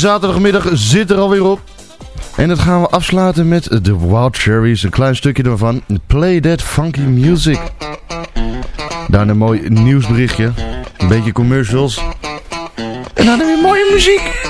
zaterdagmiddag zit er alweer op. En dat gaan we afsluiten met de Wild Cherries. Een klein stukje daarvan. Play that funky music. Daarna een mooi nieuwsberichtje. Een beetje commercials. En dan weer mooie muziek.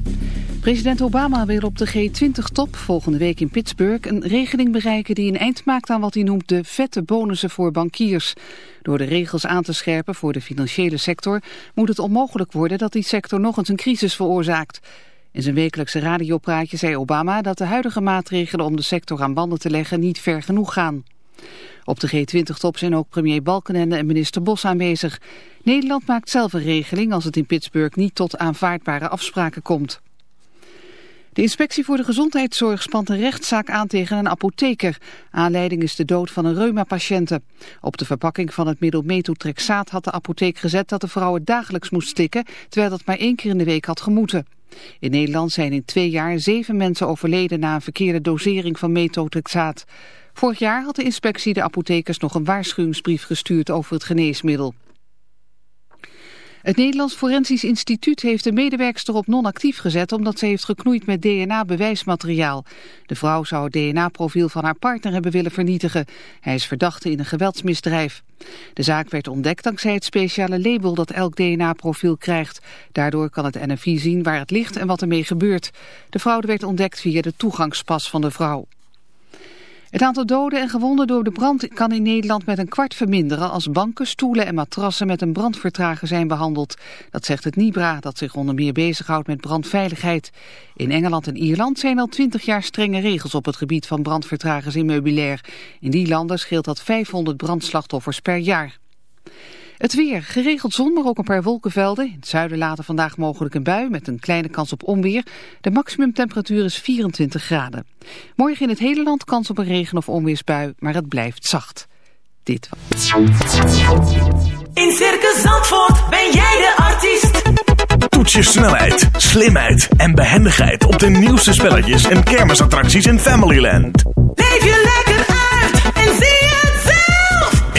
President Obama wil op de G20-top volgende week in Pittsburgh een regeling bereiken die een eind maakt aan wat hij noemt de vette bonussen voor bankiers. Door de regels aan te scherpen voor de financiële sector moet het onmogelijk worden dat die sector nog eens een crisis veroorzaakt. In zijn wekelijkse radiopraatje zei Obama dat de huidige maatregelen om de sector aan banden te leggen niet ver genoeg gaan. Op de G20-top zijn ook premier Balkenende en minister Bos aanwezig. Nederland maakt zelf een regeling als het in Pittsburgh niet tot aanvaardbare afspraken komt. De inspectie voor de gezondheidszorg spant een rechtszaak aan tegen een apotheker. Aanleiding is de dood van een reuma-patiënte. Op de verpakking van het middel metotrexaat had de apotheek gezet dat de vrouw het dagelijks moest stikken, terwijl dat maar één keer in de week had gemoeten. In Nederland zijn in twee jaar zeven mensen overleden na een verkeerde dosering van metotrexaat. Vorig jaar had de inspectie de apothekers nog een waarschuwingsbrief gestuurd over het geneesmiddel. Het Nederlands Forensisch Instituut heeft de medewerkster op non-actief gezet omdat ze heeft geknoeid met DNA-bewijsmateriaal. De vrouw zou het DNA-profiel van haar partner hebben willen vernietigen. Hij is verdachte in een geweldsmisdrijf. De zaak werd ontdekt dankzij het speciale label dat elk DNA-profiel krijgt. Daardoor kan het NFI zien waar het ligt en wat ermee gebeurt. De fraude werd ontdekt via de toegangspas van de vrouw. Het aantal doden en gewonden door de brand kan in Nederland met een kwart verminderen als banken, stoelen en matrassen met een brandvertrager zijn behandeld. Dat zegt het NIBRA, dat zich onder meer bezighoudt met brandveiligheid. In Engeland en Ierland zijn al twintig jaar strenge regels op het gebied van brandvertragers in meubilair. In die landen scheelt dat 500 brandslachtoffers per jaar. Het weer. Geregeld zon, maar ook een paar wolkenvelden. In het zuiden later vandaag mogelijk een bui met een kleine kans op onweer. De maximumtemperatuur is 24 graden. Morgen in het hele land kans op een regen- of onweersbui, maar het blijft zacht. Dit was. In Circus Zandvoort ben jij de artiest. Toets je snelheid, slimheid en behendigheid op de nieuwste spelletjes en kermisattracties in Familyland. Leef je lekker uit en zie het zelf.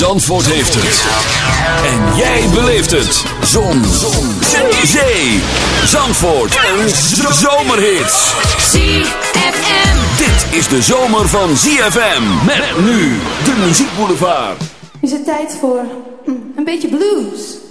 Zandvoort heeft het. En jij beleeft het. Zon. Zon. Zee. Zee. Zandvoort. Een zomerhit. ZFM. Dit is de zomer van ZFM. Met nu de muziekboulevard. Is het tijd voor hm, een beetje blues?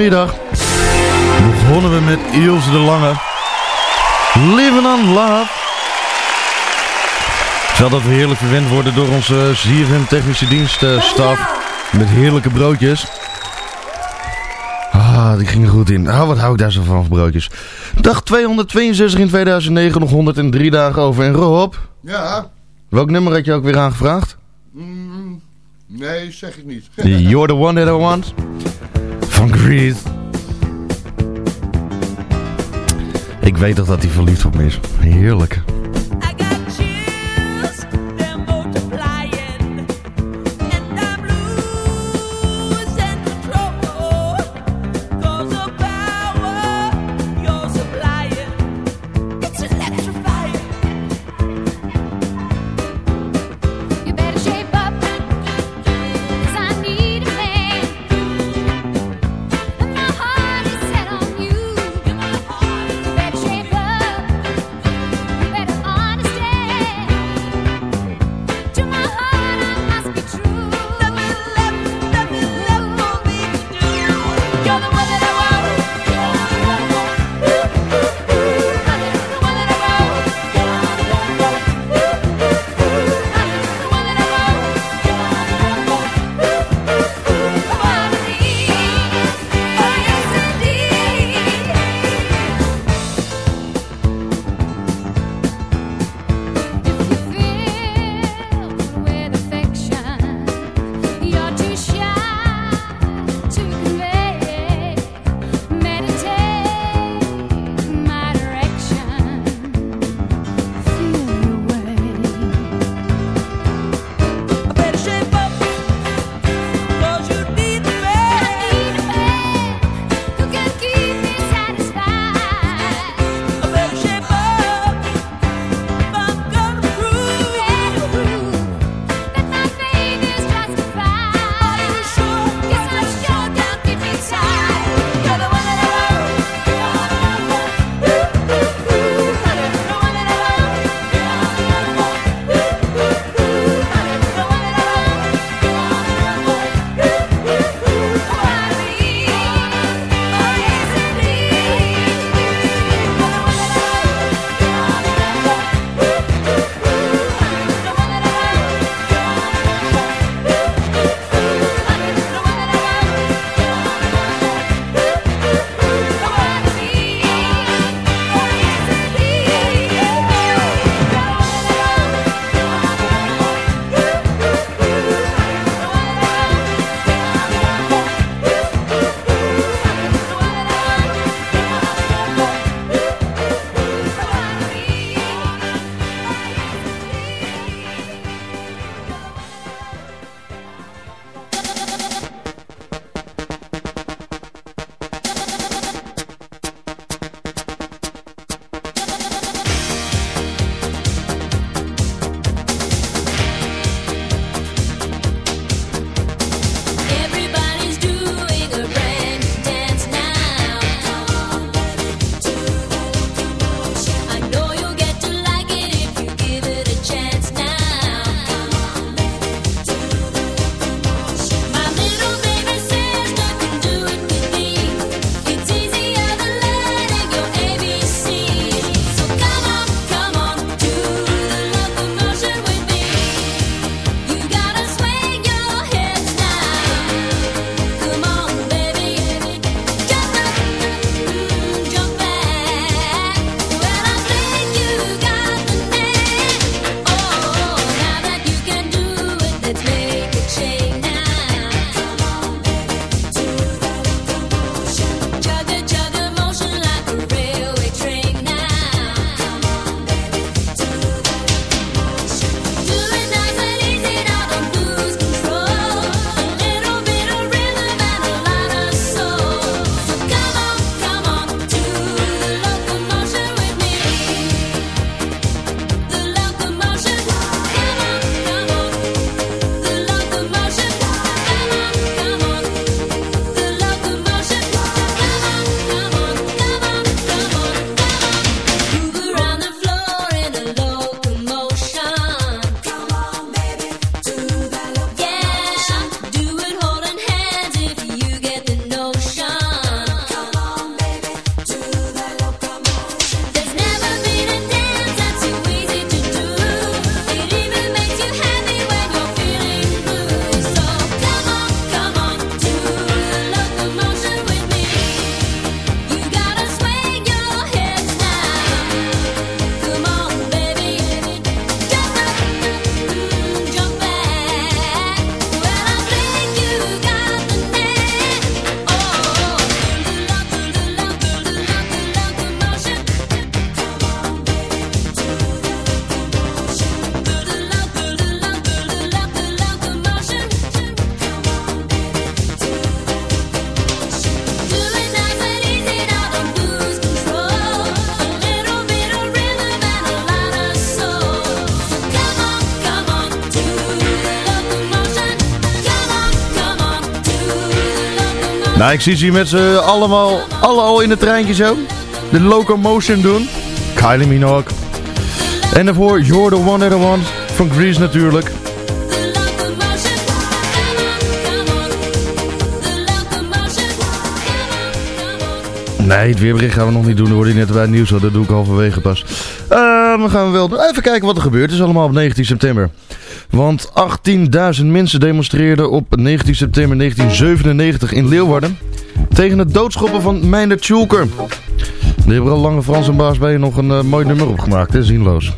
Zaterdagmiddag begonnen we met Ilse de Lange. Living on Love. Terwijl dat we heerlijk verwend worden door onze ZFM technische dienststaf. Met heerlijke broodjes. Ah, die gingen goed in. Ah, wat hou ik daar zo van, van broodjes. Dag 262 in 2009, nog 103 dagen over. En Rob, Ja, welk nummer had je ook weer aangevraagd? mm, nee, zeg ik niet. You're the one that I want. Van. Ik weet toch dat hij verliefd op me is. Heerlijk. Nou, ik zie ze hier met z'n allemaal, alle al in het treintje zo. De locomotion doen. Kylie Minogue. En daarvoor You're the One and the One van Grease natuurlijk. Nee, het weerbericht gaan we nog niet doen. Dat hoorde net bij het nieuws. Dat doe ik halverwege pas. Uh, we gaan wel. Even kijken wat er gebeurd is allemaal op 19 september. Want 18.000 mensen demonstreerden op 19 september 1997 in Leeuwarden. Tegen het doodschoppen van Meijner Tjulker. Die hebben al lange Frans en Baas nog een uh, mooi nummer opgemaakt. Hè? Zinloos.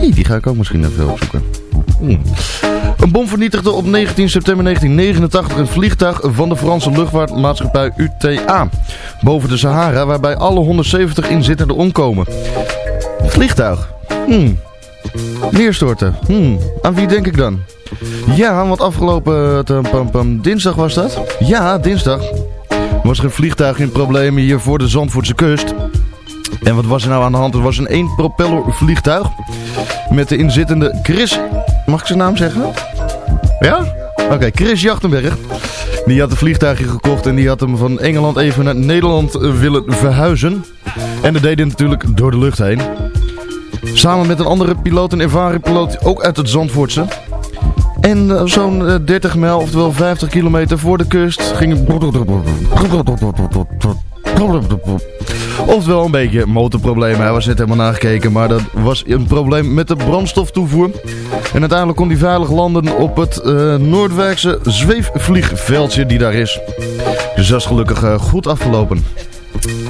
Die ga ik ook misschien even opzoeken. Hmm. Een bom vernietigde op 19 september 1989 een vliegtuig van de Franse luchtvaartmaatschappij UTA. Boven de Sahara, waarbij alle 170 inzittenden omkomen. Vliegtuig. Hmm. Neerstorten. Hmm. Aan wie denk ik dan? Ja, want afgelopen pam, pam, dinsdag was dat. Ja, dinsdag. Was er een vliegtuig in problemen hier voor de Zandvoortse kust. En wat was er nou aan de hand? Er was een één propeller vliegtuig. Met de inzittende Chris... Mag ik zijn naam zeggen? Ja? Oké, Chris Jachtenberg. Die had een vliegtuigje gekocht en die had hem van Engeland even naar Nederland willen verhuizen. En dat deed hij natuurlijk door de lucht heen. Samen met een andere piloot, een ervaren piloot, ook uit het Zandvoortse. En uh, zo'n uh, 30 mijl, oftewel 50 kilometer voor de kust, ging Oftewel een beetje motorproblemen. Hij was net helemaal nagekeken. Maar dat was een probleem met de brandstoftoevoer. En uiteindelijk kon hij veilig landen op het uh, Noordwijkse zweefvliegveldje die daar is. Dus dat is gelukkig uh, goed afgelopen.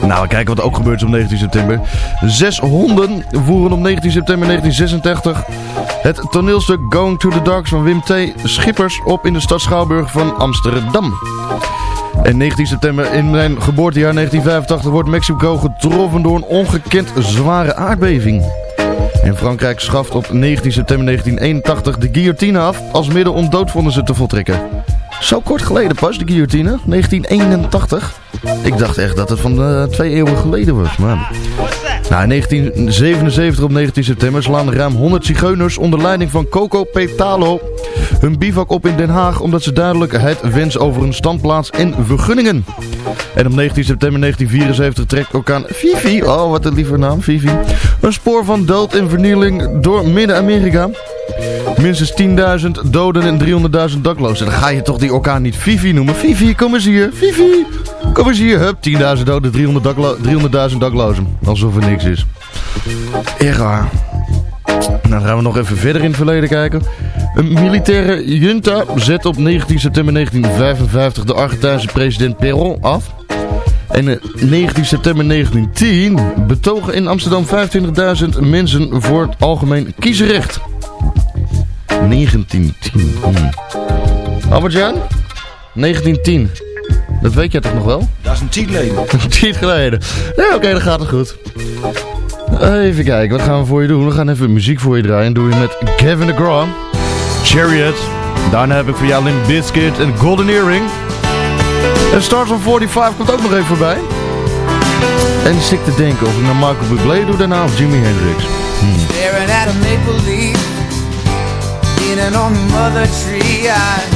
Nou, we kijken wat er ook gebeurt op 19 september. Zes honden voeren op 19 september 1986 het toneelstuk Going to the Dogs van Wim T. Schippers op in de stad Schouwburg van Amsterdam. En 19 september in mijn geboortejaar 1985 wordt Mexico getroffen door een ongekend zware aardbeving. En Frankrijk schaft op 19 september 1981 de guillotine af als middel om doodvonnissen te voltrekken. Zo kort geleden pas, de guillotine, 1981. Ik dacht echt dat het van uh, twee eeuwen geleden was, maar... Nou, in 1977 op 19 september slaan ruim 100 zigeuners onder leiding van Coco Petalo hun bivak op in Den Haag omdat ze duidelijkheid wens over een standplaats en vergunningen. En op 19 september 1974 trekt orkaan Fifi, oh wat een lieve naam, Fifi, een spoor van dood en vernieling door Midden-Amerika. Minstens 10.000 doden en 300.000 daklozen. Dan ga je toch die orkaan niet Fifi noemen. Fifi, kom eens hier. Fifi, kom eens hier. Hup, 10.000 doden, 300.000 daklo 300 daklozen. Alsof er niks is. Raar. Nou, dan gaan we nog even verder in het verleden kijken. Een militaire junta zet op 19 september 1955 de Argentijnse president Perón af. En op 19 september 1910 betogen in Amsterdam 25.000 mensen voor het algemeen kiesrecht. 1910. Hmm. Albert-Jan? 1910. Dat weet jij toch nog wel? Dat is een tien geleden. Een tien geleden. Nee, oké, okay, dan gaat het goed. Even kijken, wat gaan we voor je doen? We gaan even muziek voor je draaien. Doe je met Kevin DeGraw, Chariot. Daarna heb ik voor jou Limp Bizkit en Golden Earring. En Stars on 45 komt ook nog even voorbij. En ik zit te denken of ik naar Michael Bublé doe daarna of Jimi Hendrix. Hmm. Staring at a maple leaf Leaning on the mother tree I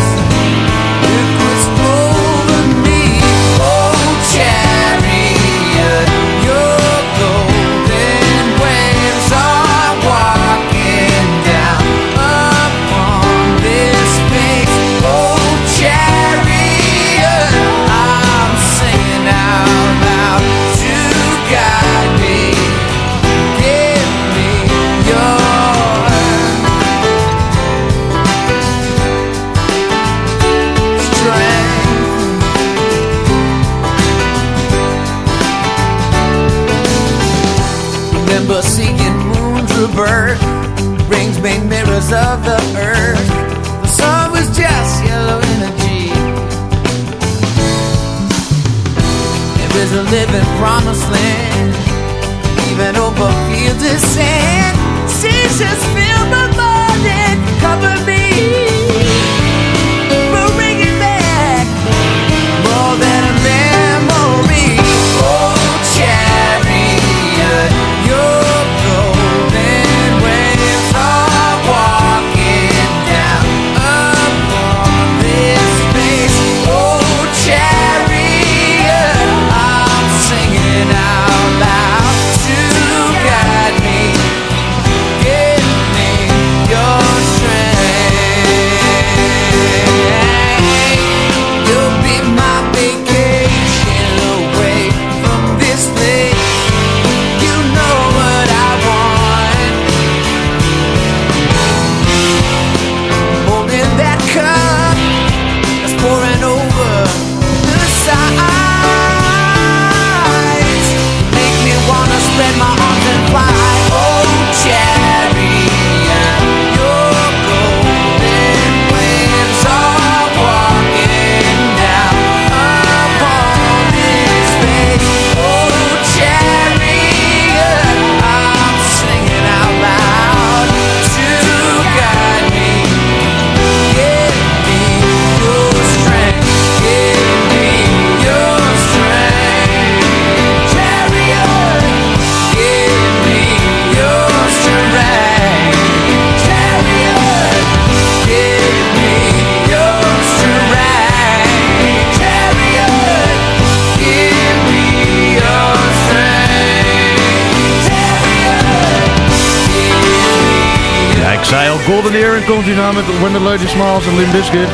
komt hij nou met When Lady Smiles en Limp Bizkit.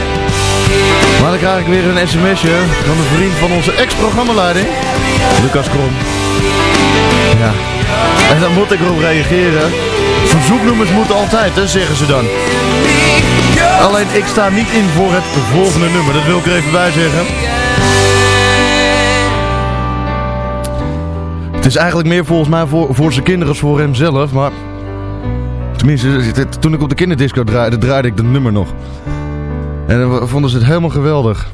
Maar dan krijg ik weer een sms'je van een vriend van onze ex-programmaleiding, Lucas Krom. Ja, en dan moet ik erop reageren. Verzoeknummers moeten altijd, hè, zeggen ze dan. Alleen ik sta niet in voor het volgende nummer, dat wil ik er even bij zeggen. Het is eigenlijk meer volgens mij voor, voor zijn kinderen als voor hemzelf, maar... Toen ik op de kinderdisco draaide, draaide ik dat nummer nog. En dan vonden ze het helemaal geweldig.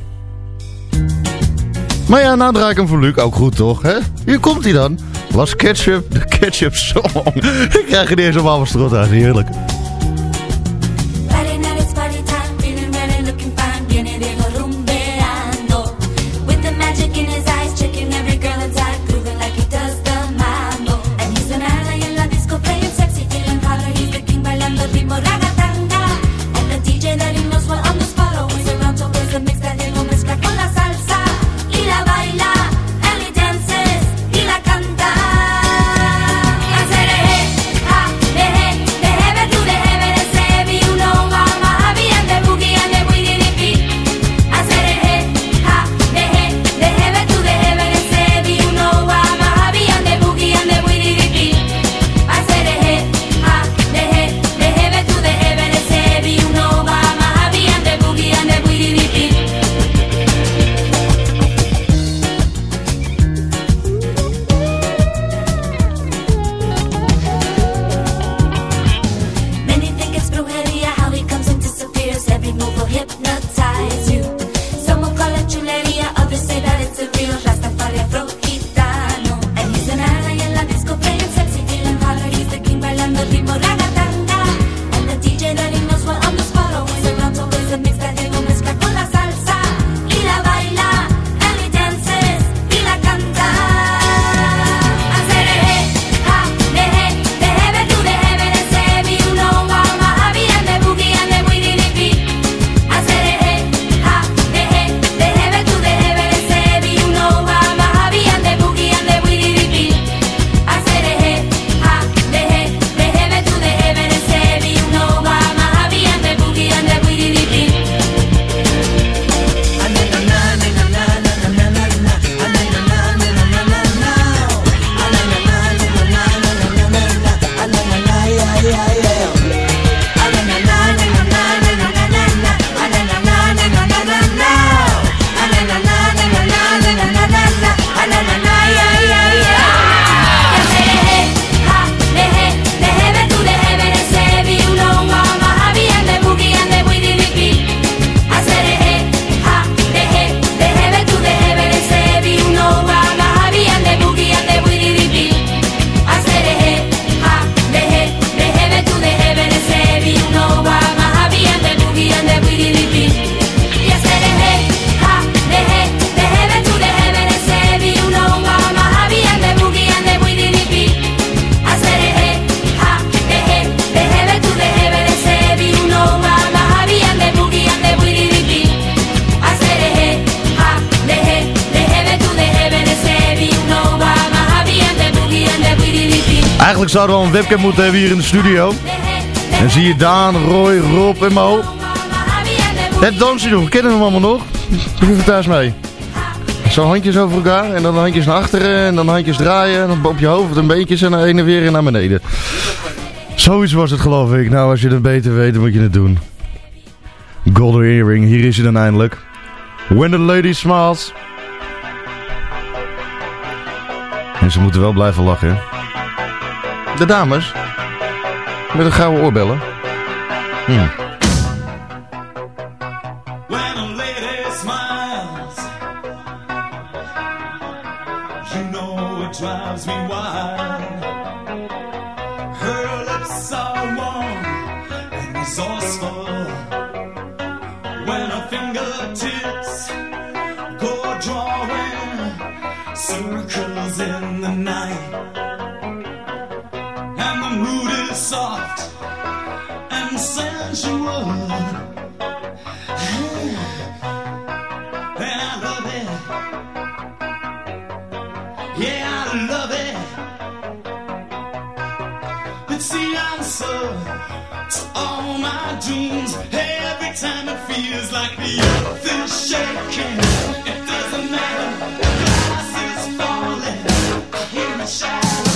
Maar ja, nou draai ik hem voor Luc. Ook goed, toch? Hè? Hier komt hij dan. Was Ketchup, de Ketchup Song. ik krijg er eens allemaal strot uit. Heerlijk. Zouden we wel een webcam moeten hebben hier in de studio. En zie je Daan, Roy, Rob en Mo. Het dansje nog, kennen we hem allemaal nog? Doe even thuis mee. Zo handjes over elkaar en dan handjes naar achteren en dan handjes draaien. En dan op je hoofd en beentjes en naar heen en weer naar beneden. Zoiets was het geloof ik. Nou, als je het beter weet, dan moet je het doen. Golden Earring, hier is hij dan eindelijk. When the Lady Smiles. En ze moeten wel blijven lachen? De dames. Met een gouden oorbellen. Yeah, I love it. It's the answer to all my dreams. Every time it feels like the earth is shaking. It doesn't matter. Glass is falling. I hear it shatter.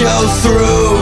Show through.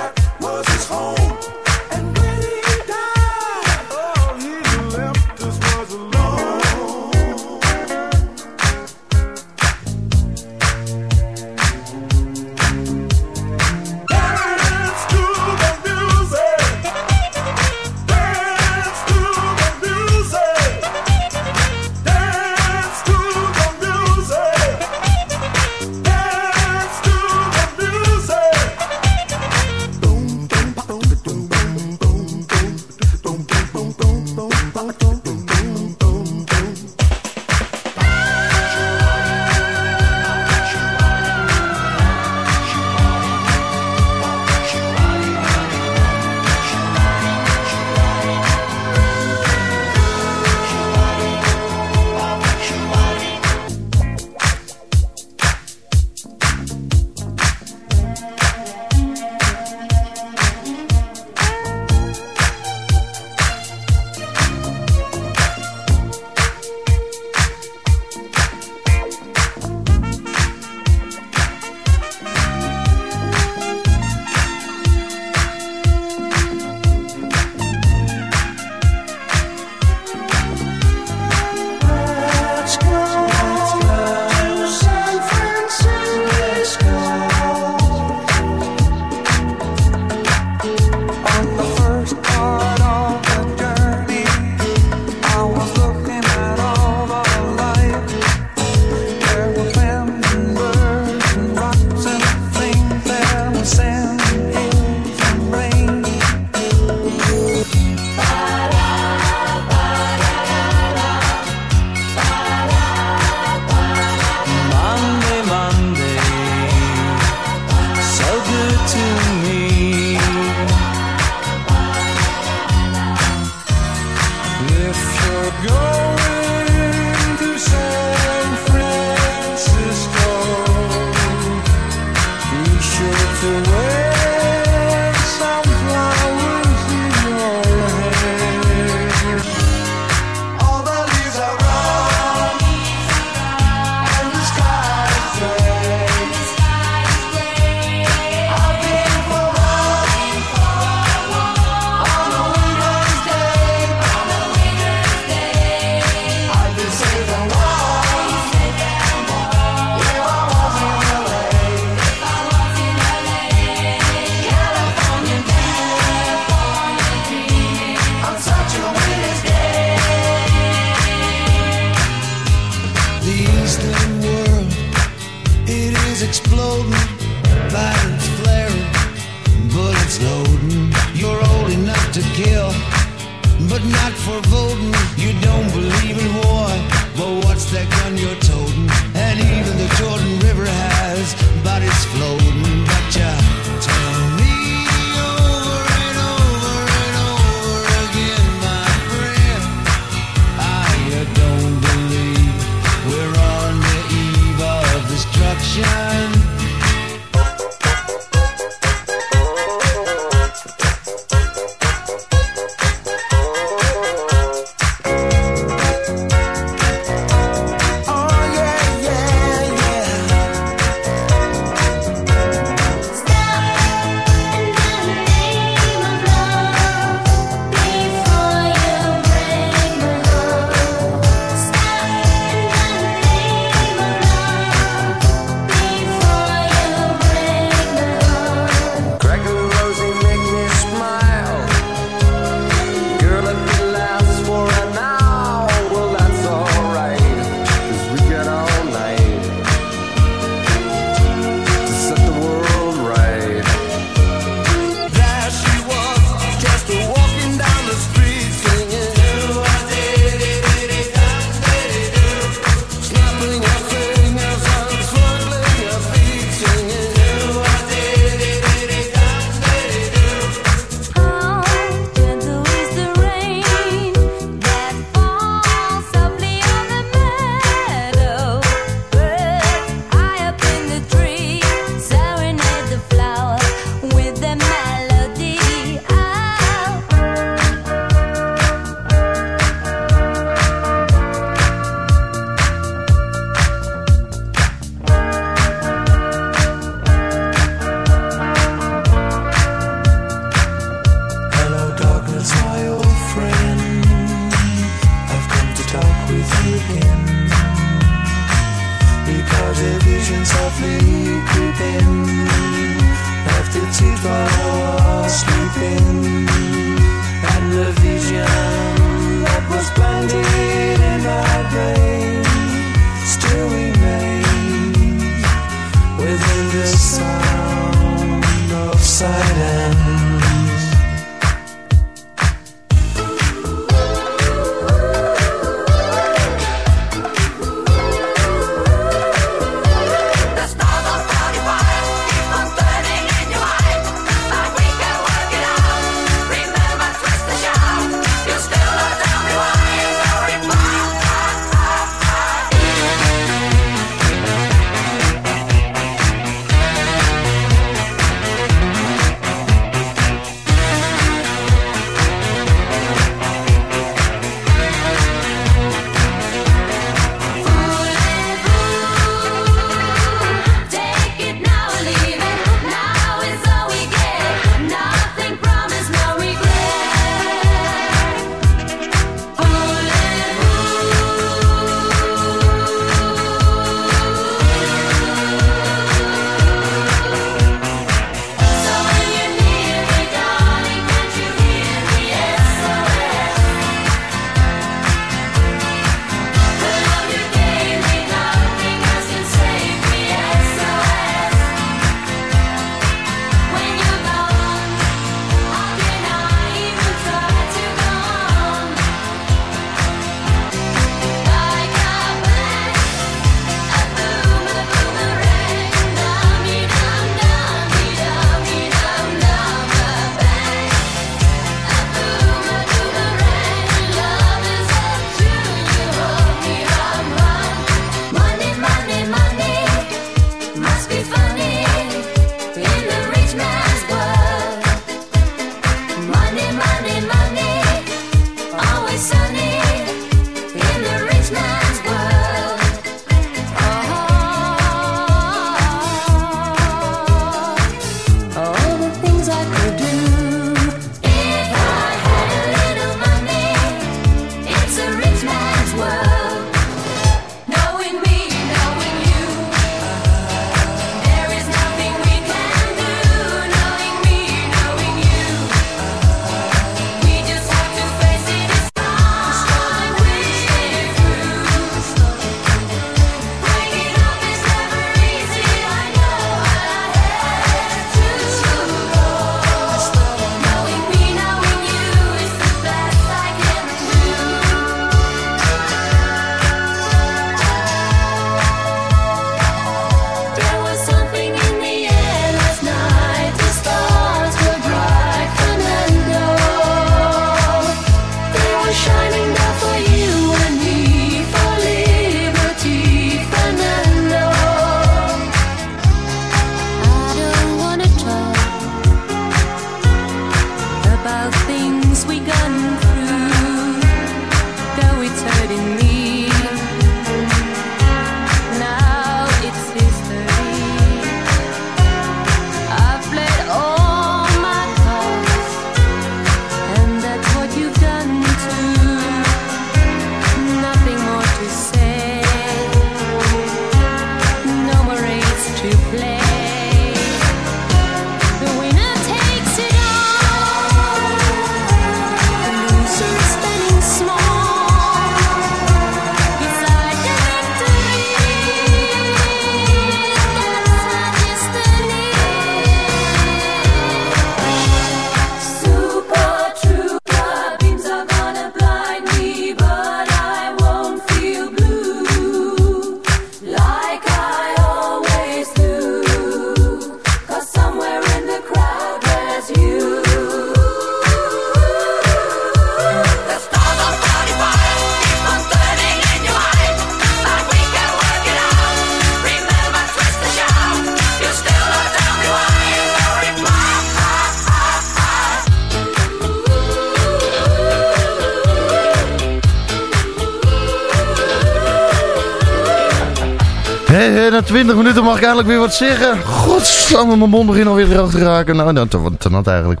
Na 20 minuten mag ik eigenlijk weer wat zeggen. Godsamme, mijn mond begint alweer droog te raken. Nou, dat te, nat eigenlijk.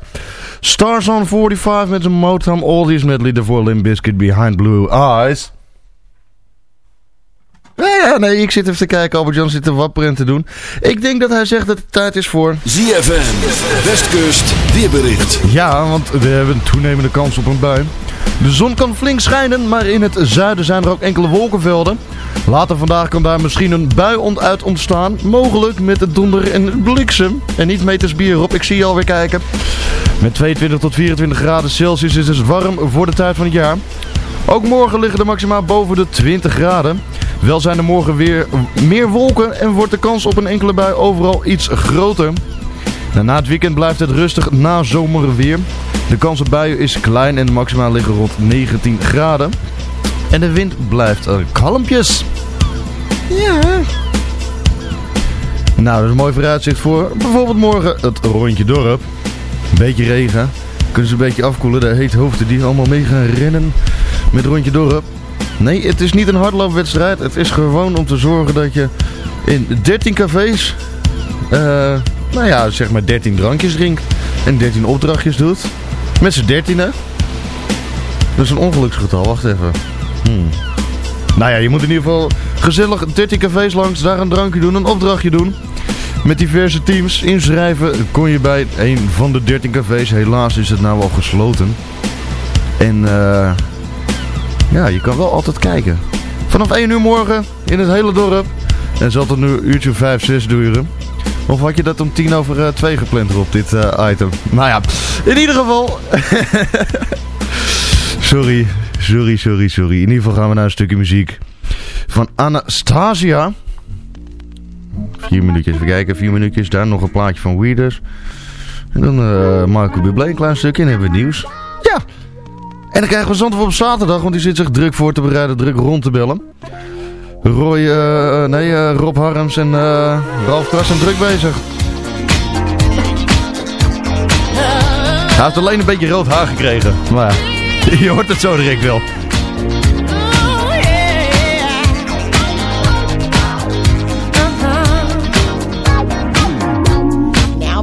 Stars on 45 met een Motown Oldies medley. Daarvoor Limp Bizkit Behind Blue Eyes. Ja, nee, ik zit even te kijken. Albert-Jan zit te wapperen en te doen. Ik denk dat hij zegt dat het tijd is voor... ZFM, Westkust, weerbericht. Ja, want we hebben een toenemende kans op een bui. De zon kan flink schijnen, maar in het zuiden zijn er ook enkele wolkenvelden. Later vandaag kan daar misschien een bui uit ontstaan. Mogelijk met het donder en bliksem. En niet meters bier op, ik zie je alweer kijken. Met 22 tot 24 graden Celsius is het warm voor de tijd van het jaar. Ook morgen liggen de maxima boven de 20 graden. Wel zijn er morgen weer meer wolken en wordt de kans op een enkele bui overal iets groter. Na het weekend blijft het rustig na zomerweer. De kans op buien is klein en de maxima liggen rond 19 graden. En de wind blijft kalmpjes. Ja. Nou, dat is een mooi vooruitzicht voor bijvoorbeeld morgen het rondje dorp. Beetje regen. Kunnen ze een beetje afkoelen. De heet hoofden die allemaal mee gaan rennen met rondje dorp. Nee, het is niet een hardloopwedstrijd. Het is gewoon om te zorgen dat je in 13 cafés, eh, nou ja, zeg maar 13 drankjes drinkt. En 13 opdrachtjes doet. Met z'n 13 Dat is een ongeluksgetal, wacht even. Hmm. Nou ja, je moet in ieder geval gezellig 13 cafés langs, daar een drankje doen, een opdrachtje doen. Met diverse teams inschrijven kon je bij een van de 13 cafés. Helaas is het nou al gesloten. En eh ja, je kan wel altijd kijken. Vanaf 1 uur morgen in het hele dorp. En zal het nu uurtje 5, 6 duren. Of had je dat om 10 over eh, 2 gepland op dit eh, item? Nou ja, in ieder geval. sorry, sorry, sorry, sorry. In ieder geval gaan we naar een stukje muziek van Anastasia. Vier minuutjes, even kijken, vier minuutjes. Daar nog een plaatje van Weeders. En dan eh Marco Bublé een klein stukje en hebben we nieuws. Ja, en dan krijgen we zondag op zaterdag, want die zit zich druk voor te bereiden, druk rond te bellen. Roy, eh, nee, eh, Rob Harms en Ralf Kras zijn druk bezig. Hij heeft alleen een beetje rood haar gekregen, maar je hoort het zo direct wel. Now,